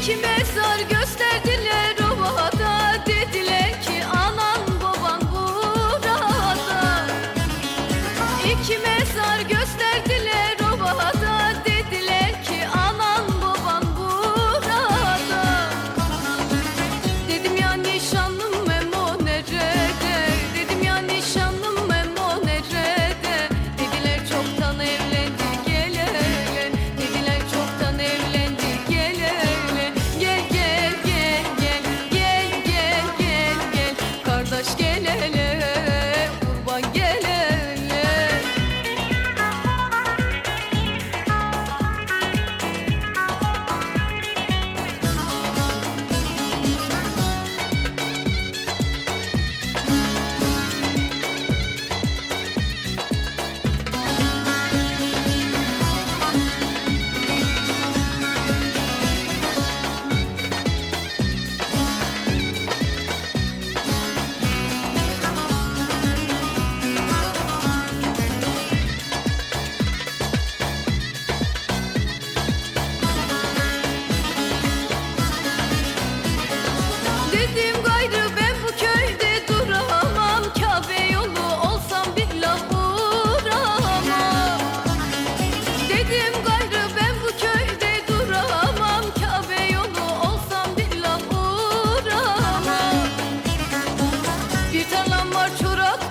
İki mezar gösterdiler çorak